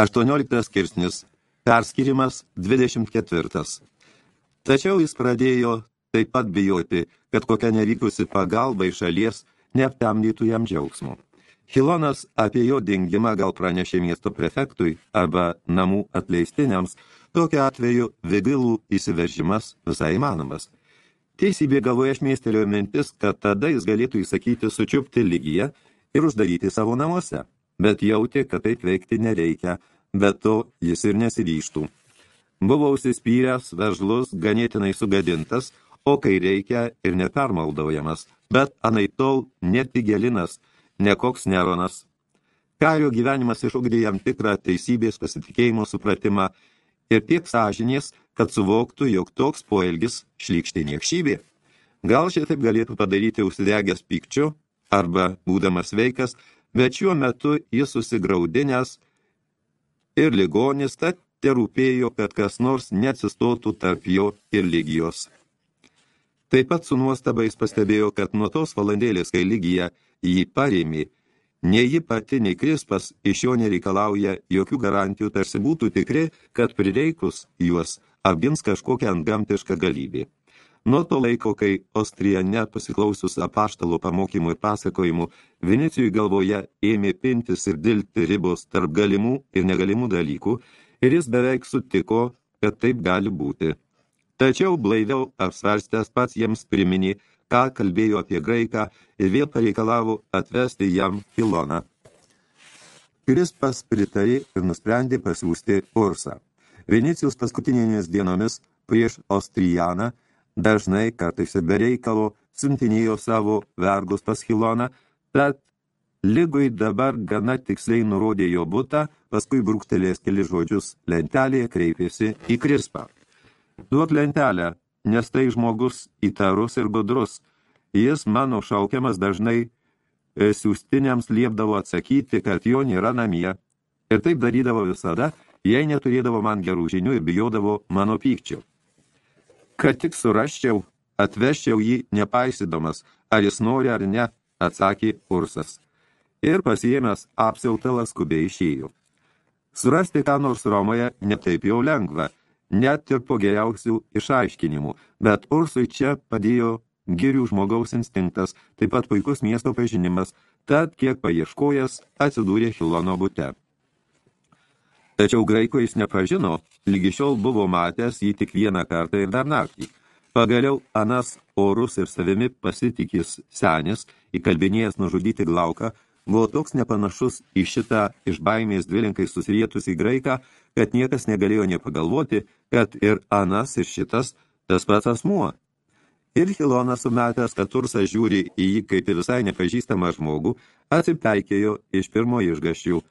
18 skirsnis. Perskirimas 24. Tačiau jis pradėjo taip pat bijoti, kad kokia nevykusi pagalba iš šalies neaptamdytų jam džiaugsmo. Hilonas apie jo dingimą gal pranešė miesto prefektui arba namų atleistiniams, tokiu atveju vigilų įsiveržimas visai įmanomas. Teisybė galvoje šmėstelėjo mintis, kad tada jis galėtų įsakyti sučiupti lygiją ir uždaryti savo namuose, bet jautė, kad taip veikti nereikia, bet to jis ir nesiryštų. Buvo užsispyręs, vežlus, ganėtinai sugadintas, o kai reikia ir nepermaldaujamas, bet anai tol netigelinas, nekoks neronas. Kario gyvenimas išugdė jam tikrą teisybės pasitikėjimo supratimą ir tiek sąžinės, kad suvoktų, jog toks poelgis šlykštė niekšybė. Gal šitaip galėtų padaryti užsidegęs pykčiu, arba būdamas veikas, bet šiuo metu jis susigraudinęs ir ligonis, tad terūpėjo, kad kas nors neatsistotų tarp jo ir lygijos. Taip pat su nuostaba jis pastebėjo, kad nuo tos valandėlės, kai lygija jį parėmė, nei ji pati, nei Krispas iš jo nereikalauja jokių garantijų, tarsi būtų tikri, kad prireikus juos apgins kažkokią antgamtišką galybę. Nuo to laiko, kai Ostrijane pasiklausius apaštalo pamokymų ir pasakojimų, Vinicijui galvoje ėmė pintis ir dilti ribos tarp galimų ir negalimų dalykų, ir jis beveik sutiko, kad taip gali būti. Tačiau blaiviau apsvarstęs pats jiems priminė, ką kalbėjo apie graiką ir vėl pareikalavo atvesti jam Filoną. Krispas pritarė ir nusprendė pasiūsti Ursą. Vinicijus paskutinėmis dienomis prieš Ostrijaną dažnai kartais be reikalo siuntinėjo savo vergus pas Hiloną, tad Ligui dabar gana tiksliai nurodė jo butą, paskui brūktelės keli žodžius lentelėje kreipėsi į Krispą. Duok lentelę, nes tai žmogus įtarus ir gudrus. Jis, mano šaukiamas, dažnai e, siūstiniams liepdavo atsakyti, kad jo nėra namie. Ir taip darydavo visada, jei neturėdavo man gerų žinių ir bijodavo mano pykčio. Kad tik surasčiau, atveščiau jį nepaisydamas, ar jis nori ar ne, atsakė Ursas. Ir pasiėmęs apsiautalą skubiai išėjo. Surasti ką nors Romoje netaip jau lengva – net ir po geriausių išaiškinimų, bet Ursui čia padėjo girių žmogaus instinktas, taip pat puikus miesto pažinimas, tad kiek paieškojęs atsidūrė Hilono bute. Tačiau graiko jis nepažino, lygi šiol buvo matęs jį tik vieną kartą ir dar naktį. Pagaliau Anas orus ir savimi pasitikis senis, įkalbinėjęs nužudyti glauką, buvo toks nepanašus į šitą iš baimės dvilinkai susirietusį graiką, kad niekas negalėjo nepagalvoti, kad ir anas ir šitas tas pats asmuo. Ir Hilonas sumetęs, kad Tursas žiūri į jį kaip į visai nepažįstamą žmogų, atsipeikėjo iš pirmo išgaščių.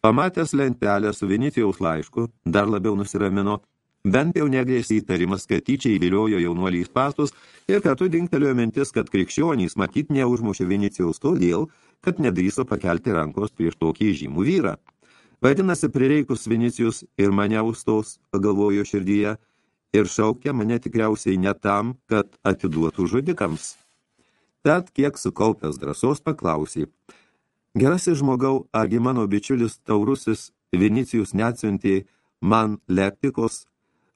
Pamatęs lentelę su Vinicijaus laišku, dar labiau nusiramino, bent jau negrėsi įtarimas, kad tyčiai įviliojo jaunuoliais pastus ir kartu dingtelėjo mintis, kad krikščionys matyt neužmušė Vinicijaus todėl, kad nedrįso pakelti rankos prieš tokį žymų vyrą. Vadinasi, prireikus Vinicijus ir mane užstos, pagalvojo širdyje, ir šaukia mane tikriausiai ne tam, kad atiduotų žudikams. Tad, kiek sukaupęs drąsos, paklausė. Gerasis žmogau, argi mano bičiulis taurusis Vinicijus neatsiuntė man leptikos,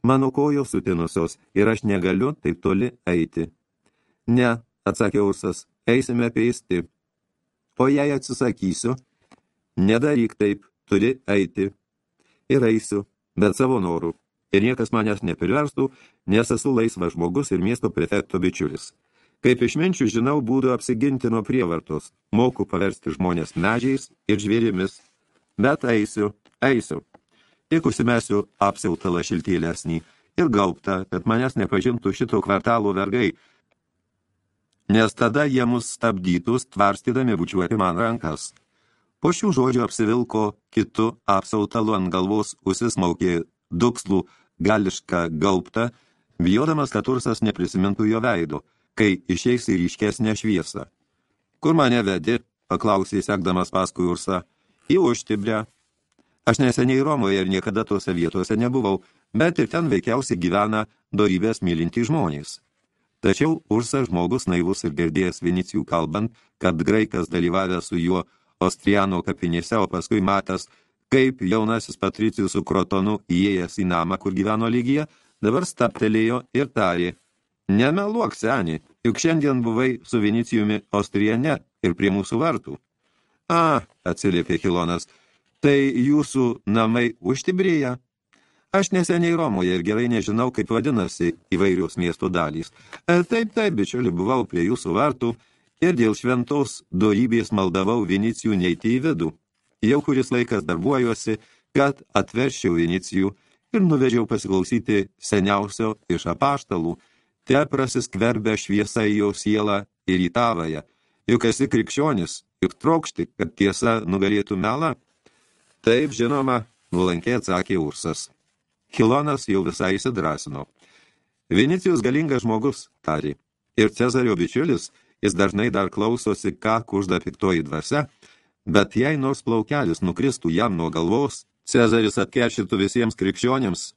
mano kojos sutinusios ir aš negaliu taip toli eiti. Ne, atsakė Ursas, eisime peisti. O jei atsisakysiu, nedaryk taip, turi eiti. Ir eisiu, bet savo norų. Ir niekas manęs nepriverstų, nes esu laisvas žmogus ir miesto prefekto bičiulis. Kaip išminčių žinau būdų apsiginti nuo prievartos, moku paversti žmonės medžiais ir žvėrimis. Bet eisiu, eisiu. Tik užsimesiu apsiautalą šiltėlesnį ir gauptą, kad manęs nepažintų šito kvartalo vergai, nes tada jie mus stabdytus, tvarstydami bučiuoti man rankas. Po šių žodžių apsivilko kitu apsautalu ant galvos užsismaukė dukslų gališką gauptą, bijodamas, kad Ursas neprisimintų jo veido, kai išeis į ryškesnę šviesą. Kur mane vedi? paklausė sekdamas paskui Ursą. Į užtibrę. Aš neseniai Romoje ir niekada tuose vietose nebuvau, bet ir ten veikiausiai gyvena dorybės mylinti žmonės. Tačiau Ursas žmogus naivus ir girdėjęs Vinicijų kalbant, kad graikas dalyvavęs su juo Ostriano kapinėse, o paskui matęs, kaip jaunasis patricijus su krotonu įėjęs į namą, kur gyveno lygija, dabar staptelėjo ir tarė, nemeluok senį, juk šiandien buvai su Vinicijumi Ostrijane ir prie mūsų vartų. A, atsiliepė Hilonas, tai jūsų namai užtibrėja? Aš neseniai Romoje ir gerai nežinau, kaip vadinasi įvairios miesto dalys. E, taip, taip, bičiuli, buvau prie jūsų vartų ir dėl šventos dorybės maldavau Vinicijų neiti į vidų. Jau kuris laikas darbuojuosi, kad atverščiau Vinicijų ir nuvežiau pasiklausyti seniausio iš apaštalų, te prasiskverbia šviesa į jo sielą ir į tavąją. Juk esi krikščionis, juk trokšti, kad tiesa nugalėtų melą? Taip, žinoma, nulankiai atsakė Ursas. Hilonas jau visai įsidrasino. Vinicijus galingas žmogus, tarė, ir Cezario bičiulis, jis dažnai dar klausosi, ką kužda piktoji dvasia, bet jei nors plaukelis nukristų jam nuo galvos, Cezaris atkeršytų visiems krikščionėms,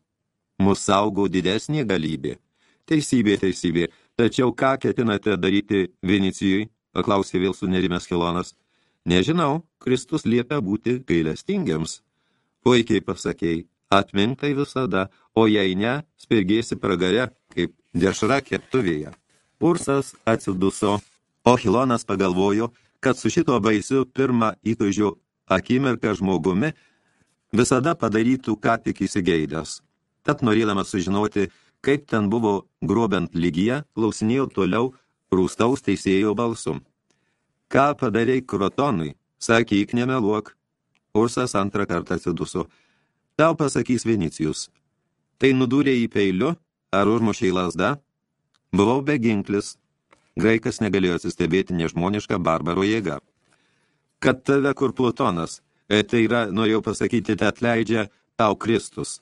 mus saugo didesnė galybė. Teisybė, teisybė, tačiau ką ketinate daryti Vinicijui, paklausė vėl sunerimęs Hilonas. Nežinau, Kristus liepia būti gailestingiams. Puikiai pasakėjai, atmintai visada, o jei ne, spirgėsi pragare, kaip dešra keptuvėje. Ursas atsiduso, o Hilonas pagalvojo, kad su šito baisiu pirmą įtužiu akimirką žmogumi visada padarytų ką tik įsigeidęs. Tad norėdamas sužinoti, kaip ten buvo grobent lygyje, klausinėjo toliau rūstaus teisėjo balsu. Ką padarei krotonui? Sakyk, nemeluok. Ursas antrą kartą atsiduso. Tau pasakys Vinicijus. Tai nudūrė į peiliu, ar užmušiai lasdą? Buvau beginklis. Graikas negalėjo atsistebėti nežmonišką barbaro jėgą. Kad tave kur Plutonas, e, tai yra, norėjau pasakyti, te atleidžia tau Kristus.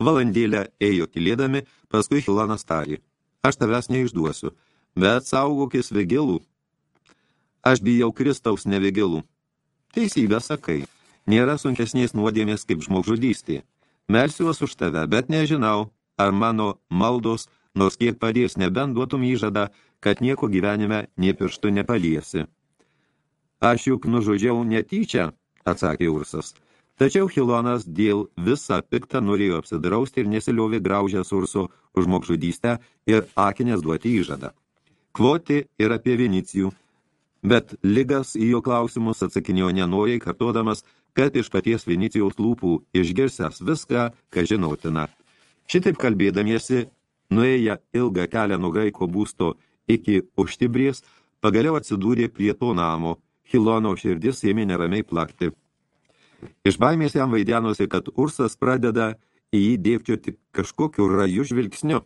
Valandėlę ėjo tylėdami, paskui Hilonas tarė. Aš tavęs neišduosiu, bet saugokis vigilų. Aš bijau Kristaus nevigilų. Teisybę sakai, nėra sunkesnės nuodėmės kaip žmogžudystė. Melsiuos už tave, bet nežinau, ar mano maldos nors kiek padės, nebent duotum įžadą, kad nieko gyvenime nie pirštu nepaliesi. Aš juk nužudžiau netyčia, atsakė Ursas. Tačiau Hilonas dėl visą piktą norėjo apsidrausti ir nesiliovė graužęs urso už mokžudystę ir akinės duoti įžadą. Kvoti ir apie Vinicijų, bet ligas į jo klausimus atsakinėjo nenoriai, kartodamas, kad iš paties Vinicijaus lūpų išgirsęs viską, ką žinotina. Šitaip kalbėdamiesi, nuėję ilgą kelią nuo graiko būsto iki užtibrės, pagaliau atsidūrė prie to namo. Hilono širdis ėmė neramiai plakti. Iš baimės jam vaidenosi, kad Ursas pradeda į jį dėpčioti kažkokiu raju žvilgsniu.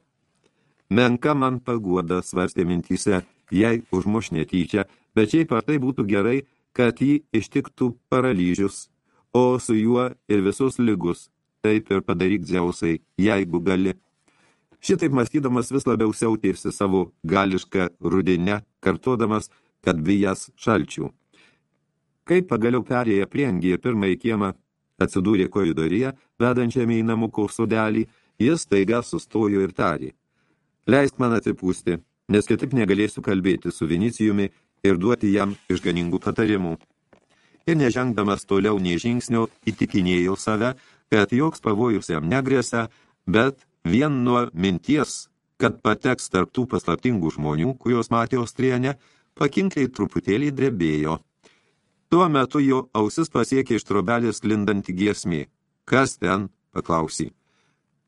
Menka man paguoda, svarstė mintyse, jei užmuš netyčia, bet šiaip ar tai būtų gerai, kad jį ištiktų paralyžius, o su juo ir visus lygus. Taip ir padaryk džiausai, jeigu gali. Šitaip mąstydamas vis labiau siautėsi savo gališką rudinę, kartodamas, kad bijas šalčių. Kai pagaliau perėję priengį ir pirmąjį kiemą atsidūrė koridoriją, vedančiame į namų kursudelį, jis taiga sustojo ir tarė. Leisk man atsipūsti, nes kitaip negalėsiu kalbėti su Vinicijumi ir duoti jam išganingų patarimų. Ir nežengdamas toliau nei žingsnio, įtikinėjau save, kad joks pavojus jam negrėsia, bet vien nuo minties, kad pateks tarp tų paslaptingų žmonių, kurios matė Austrienę, pakinkliai truputėlį drebėjo. Tuo metu jo ausis pasiekė iš trobelės lindanti giesmė. Kas ten? paklausy.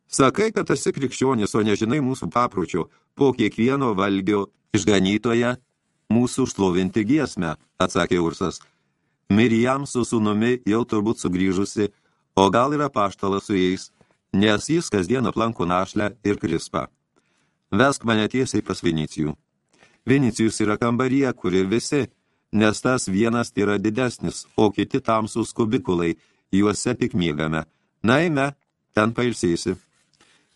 Sakai, kad esi krikščionis, o nežinai mūsų papročio, po kiekvieno valgio išganytoje mūsų šlovinti giesmę, atsakė Ursas. Mirijam su sūnumi jau turbūt sugrįžusi, o gal yra paštalas su jais, nes jis kasdien aplanko našlę ir krispą. Vesk mane tiesiai pas Vinicijų. Vinicijus yra kambaryje, kur ir visi, nes tas vienas yra didesnis, o kiti tamsūs kubikulai, juose tik miegame. Naime, ten pailsėsi.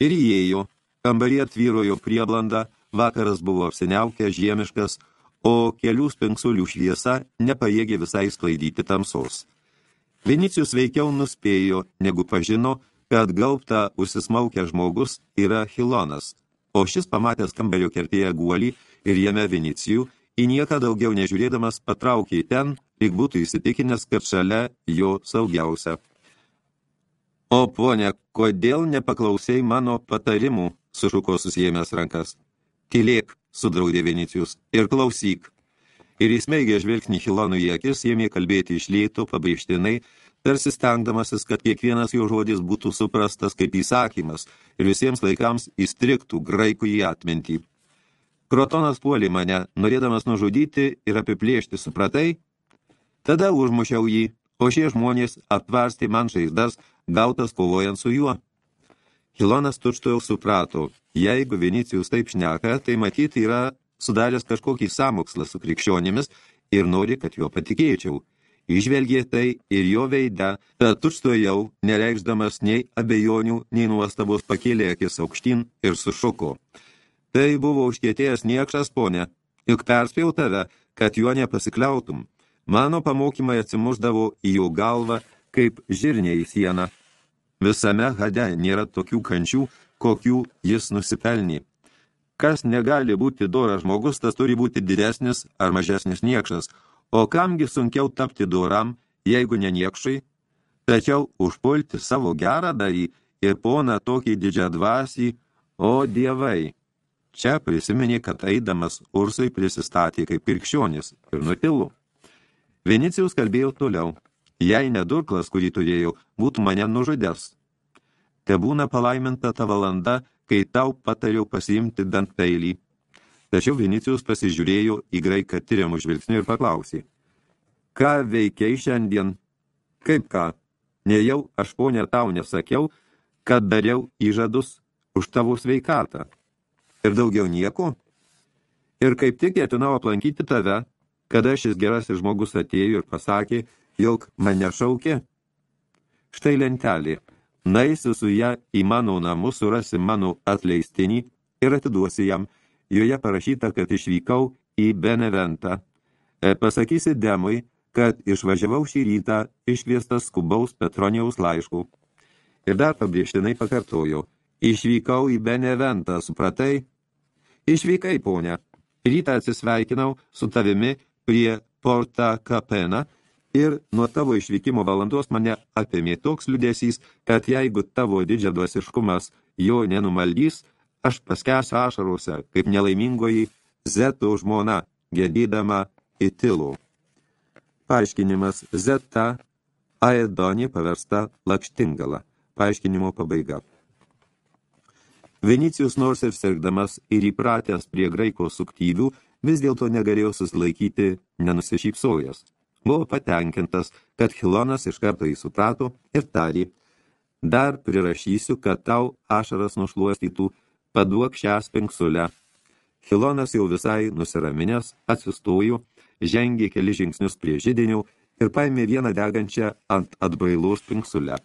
Ir įėjo, kambarį atvyrojo prieblanda, vakaras buvo apsiniaukę, žiemiškas, o kelių spingsulių šviesa nepajėgė visai sklaidyti tamsos. Vinicijus veikiau nuspėjo, negu pažino, kad gaubta užsismaukę žmogus yra Hilonas, o šis pamatęs kambario kertėje guolį ir jame Vinicijų, į nieką daugiau nežiūrėdamas patraukė ten, lyg būtų įsitikinęs, kad šalia jo saugiausia. O ponia, kodėl nepaklausai mano patarimų, sušuko susijėmęs rankas. Tylėk, sudraudė Vinicijus, ir klausyk. Ir įsmeigė žvilgsnį Hilonų į akis, ėmė kalbėti iš lėto, pabrėžtinai, tarsi stengdamasis, kad kiekvienas jo žodis būtų suprastas kaip įsakymas ir visiems laikams įstriktų graikų į atmintį. Krotonas puolė mane, norėdamas nužudyti ir apiplėšti, supratai? Tada užmušiau jį, o šie žmonės aptvarstė man žaizdas, gautas kovojant su juo. Hilonas tučtojau suprato, jeigu Vinicijus taip šneka, tai matyti yra sudaręs kažkokį samokslą su krikščionimis ir nori, kad juo patikėčiau. Išvelgė tai ir jo veide, tad tučtojau, nereikšdamas nei abejonių, nei nuostabos pakėlė akis aukštyn ir sušuko. Tai buvo užkietėjęs niekšas, ponė, juk perspėjau tave, kad juo nepasikliautum. Mano pamokymai atsimuždavo į jo galvą, kaip žirnė į sieną. Visame hade nėra tokių kančių, kokių jis nusipelnė. Kas negali būti doras žmogus, tas turi būti didesnis ar mažesnis niekšas, o kamgi sunkiau tapti doram, jeigu ne niekšai? Tačiau užpulti savo gerą darį ir poną tokį didžią dvasį, o dievai. Čia prisiminė, kad eidamas Ursui prisistatė kaip kirkščionis ir nutilo. Venicijus kalbėjo toliau. Jei nedurklas, kurį turėjau, būtų mane nužudęs. Te būna palaiminta ta valanda, kai tau patariau pasiimti bent peilį. Tačiau Vinicijus pasižiūrėjo į graiką tyriamų žvilgsnių ir paklausė. Ką veikiai šiandien? Kaip ką? Nejau aš ponė tau nesakiau, kad dariau įžadus už tavo sveikatą. Ir daugiau nieko? Ir kaip tik ketinau aplankyti tave, kada šis gerasis žmogus atėjo ir pasakė, jog mane šaukė. Štai lentelė, naisi su ją į mano namus, surasi mano atleistinį ir atiduosi jam. Joje parašyta, kad išvykau į Beneventą. E, pasakysi Demui, kad išvažiavau šį rytą iškviestas skubaus Petronijaus laiškų. Ir dar pabrėžtinai pakartojo, išvykau į Beneventą, supratai? Išvykai, ponia. Rytą atsisveikinau su tavimi prie Porta Capena ir nuo tavo išvykimo valandos mane apėmė toks liudesys, kad jeigu tavo didžiadvasiškumas jo nenumaldys, aš paskęsiu ašarose, kaip nelaimingoji Zeto žmona, gedydama į tilų. Paaiškinimas Zeta Aedonė paversta lakštingala. Paaiškinimo pabaiga. Venicijus nors ir sirgdamas ir įpratęs prie graiko suktyvių, vis dėlto negalėjo susilaikyti nenusišypsojęs. Buvo patenkintas, kad Hilonas iš karto jį suprato ir tarė, dar prirašysiu, kad tau ašaras nušluostytų, paduok šią spinksulę. Hilonas jau visai nusiraminęs, atsistojo, žengė keli žingsnius prie židinių ir paėmė vieną degančią ant atbailos spinksulę.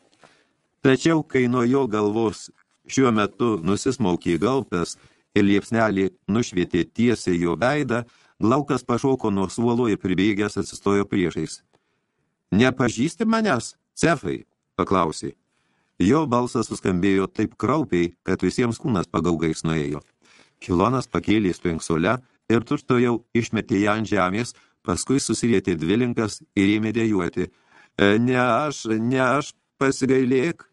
Tačiau, kai nuo jo galvos šiuo metu nusismaukė galpės ir liepsnelį nušvietė tiesiai jo veidą, Glaukas pašoko nuo suolo ir pribėgęs atsistojo priešais. Nepažįsti manęs, cefai? paklausė. Jo balsas suskambėjo taip kraupiai, kad visiems kūnas pagaugais nuėjo. Kilonas pakėlė spengsolę ir tušto jau išmetė ją ant žemės, paskui susirietė dvilinkas ir ėmė dėjuoti. E, ne aš, ne aš, pasigailėk.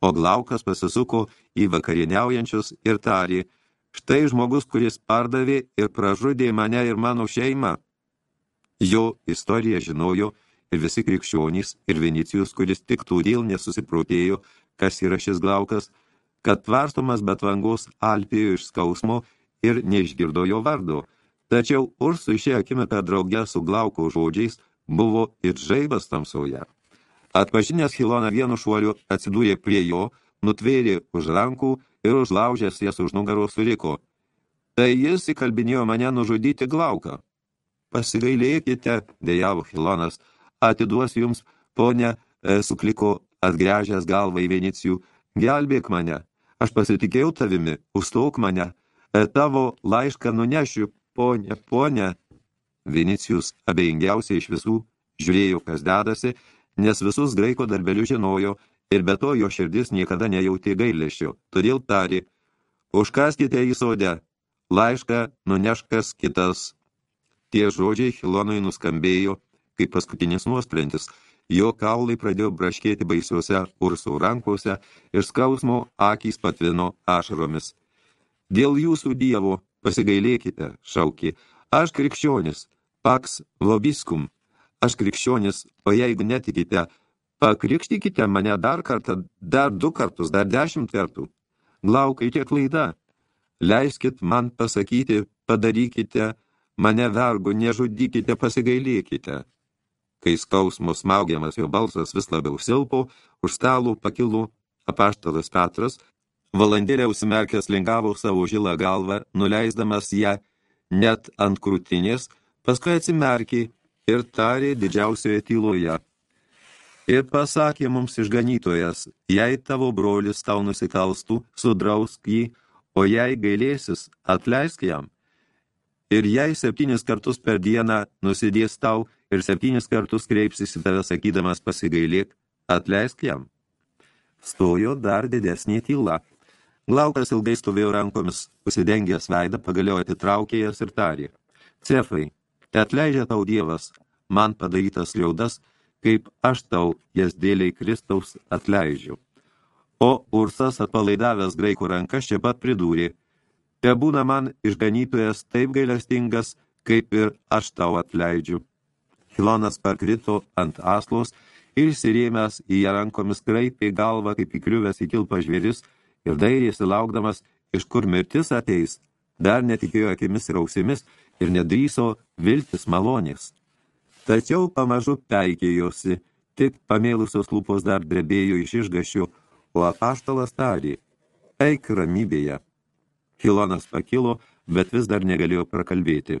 O Glaukas pasisuko į vakarieniaujančius ir tarė – Štai žmogus, kuris pardavė ir pražudė mane ir mano šeimą. Jo istoriją žinojo ir visi krikščionys, ir Vinicijus, kuris tik todėl nesusiprotėjo, kas yra šis glaukas, kad tvarstomas betvangos alpėjo iš skausmo ir neišgirdo jo vardo. Tačiau Ursui šią akimirką draugę su glauko žodžiais buvo ir žaibas tamsoje. Atpažinęs Hiloną vienu šuoliu atsidūrė prie jo, nutvėrė už rankų ir užlaužęs jas už nugaros suriko. Tai jis įkalbinėjo mane nužudyti glauką. Pasigailėkite, dėjavo Hilonas, atiduosiu jums, ponė, e, sukliko atgręžęs galvą į Venicijų, gelbėk mane, aš pasitikėjau tavimi, užstok mane, e, tavo laišką nunešiu, ponė, ponė. Vinicijus abejingiausiai iš visų žiūrėjo, kas dedasi, nes visus graiko darbelius žinojo ir be to jo širdis niekada nejautė gailėšio, todėl tarė, užkaskite į sodę, laišką nuneškas kitas. Tie žodžiai Hilonui nuskambėjo kaip paskutinis nuosprendis. jo kaulai pradėjo braškėti baisiuose ursų rankose ir skausmo akys patvino ašaromis. Dėl jūsų dievo pasigailėkite, šaukė, aš krikščionis, paks lobiskum, aš krikščionis, o jeigu netikite, pakrikštykite mane dar kartą, dar du kartus, dar dešimt kartų. Glaukai, kiek klaida. Leiskit man pasakyti, padarykite, mane vergu, nežudykite, pasigailėkite. Kai skausmo smaugiamas jo balsas vis labiau silpo, už stalų pakilų apaštalas Petras, valandėlė užsimerkęs lingavo savo žilą galvą, nuleisdamas ją net ant krūtinės, paskui atsimerkė ir tarė didžiausioje tyloje. Ir pasakė mums išganytojas, jei tavo brolis tau nusikalstų, sudrausk jį, o jei gailėsis, atleisk jam. Ir jei septynis kartus per dieną nusidės tau ir septynis kartus kreipsis į tave sakydamas pasigailėk, atleisk jam. Stojo dar didesnė tyla. Glaukas ilgai stovėjo rankomis, pasidengęs veidą, pagaliau atitraukėjas ir tarė. Cefai, atleidžia tau dievas, man padarytas liaudas, kaip aš tau jas dėliai Kristaus atleidžiu. O Ursas atpalaidavęs graikų rankas čia pat pridūrė, te būna man išganytojas taip gailestingas, kaip ir aš tau atleidžiu. Hilonas parkrito ant aslos ir įsirėmęs į ją rankomis kraipė galvą, kaip įkliuvęs į kilpą žvėris ir dairėsi laukdamas, iš kur mirtis ateis, dar netikėjo akimis ir ausimis ir nedryso viltis malonės. Tačiau pamažu peikėjosi, tik pamėlusios lūpos dar drebėjo iš išgašių, o apaštalas tarė, eik ramybėje. Hilonas pakilo, bet vis dar negalėjo prakalbėti.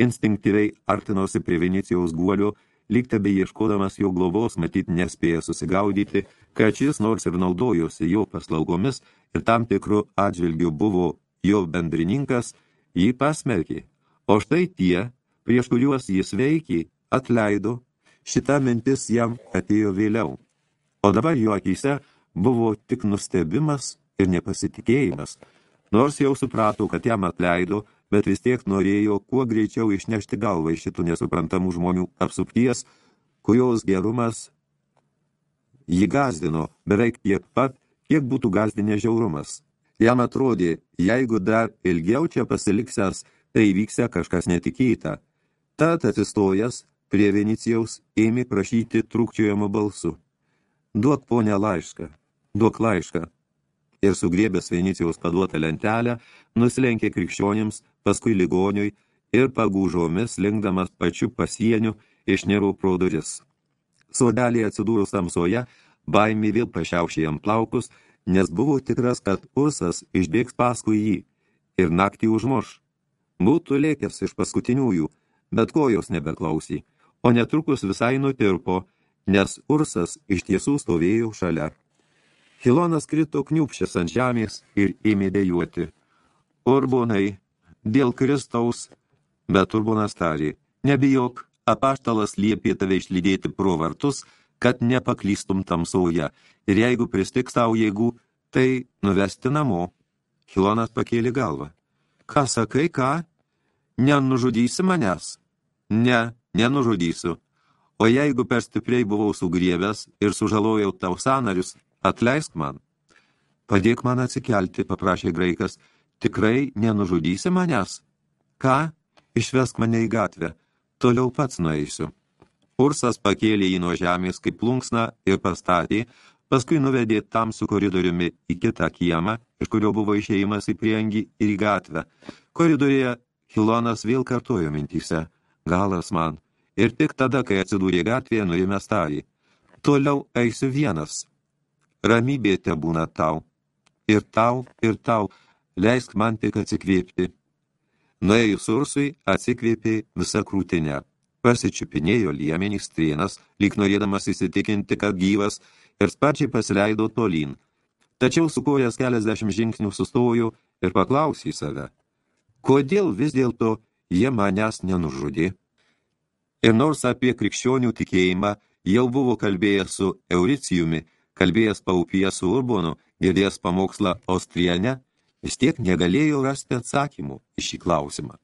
Instinktyviai artinosi prie Venecijaus guolio, lyg tebe ieškodamas jo globos, matyt nespėja susigaudyti, kad šis nors ir naudojosi jo paslaugomis ir tam tikru atžvilgiu buvo jo bendrininkas, jį pasmerkė. O štai tie, prieš kuriuos jis veikė, atleido, šita mintis jam atėjo vėliau. O dabar jo akise buvo tik nustebimas ir nepasitikėjimas, nors jau suprato, kad jam atleido, bet vis tiek norėjo kuo greičiau išnešti galvą iš šitų nesuprantamų žmonių apsupties, kurios gerumas jį gazdino beveik tiek pat, kiek būtų gazdinė žiaurumas. Jam atrodė, jeigu dar ilgiau čia pasiliksęs, tai vyksia kažkas netikėta. Tad atsistojęs, prie Venicijaus ėmė prašyti trūkčiojamo balsu. Duok ponę laišką, duok laišką. Ir sugriebęs Venicijaus paduotą lentelę, nusilenkė krikščionims, paskui ligoniui ir pagūžomis, linkdamas pačiu pasieniu, išniro pro duris. Sodelėje atsidūrus tamsoje, baimė vėl pašiaušė jam plaukus, nes buvo tikras, kad Ursas išbėgs paskui jį ir naktį užmuš. Būtų lėkęs iš paskutiniųjų, bet kojos nebeklausy o netrukus visai nutirpo, nes Ursas iš tiesų stovėjo šalia. Hilonas krito kniupšęs ant žemės ir ėmė dėjuoti. Urbonai, dėl Kristaus, bet Urbonas tarė, nebijok, apaštalas liepė tave išlydėti pro vartus, kad nepaklystum tamsoje, ir jeigu pristiks tau jėgų, tai nuvesti namo. Hilonas pakėlė galvą. Ką sakai, ką? Nenužudysi manęs? Ne, nenužudysiu. O jeigu per stipriai buvau sugrievęs ir sužalojau tau sanarius, atleisk man. Padėk man atsikelti, paprašė graikas, tikrai nenužudysi manęs? Ką? Išvesk mane į gatvę, toliau pats nueisiu. Ursas pakėlė jį nuo žemės kaip plunksną ir pastatė, paskui nuvedė tamsų koridoriumi į kitą kiemą, iš kurio buvo išėjimas į priengį ir į gatvę. Koridorėje Hilonas vėl kartojo mintyse – galas man. Ir tik tada, kai atsidūrė gatvėje, nuėmė starį. Toliau eisiu vienas. Ramybė te būna tau. Ir tau, ir tau, leisk man tik atsikvėpti. Nuėjus ursui, atsikvėpė visą krūtinę. Pasičiupinėjo liemenys strienas, lyg norėdamas įsitikinti, kad gyvas, ir sparčiai pasileido tolyn. Tačiau sukojęs keliasdešimt žingsnių sustojo ir paklausė save. Kodėl vis dėlto jie manęs nenužudė. Ir nors apie krikščionių tikėjimą jau buvo kalbėjęs su Euricijumi, kalbėjęs paupyje su Urbonu, girdėjęs pamokslą Austriene, vis tiek negalėjo rasti atsakymų į šį klausimą.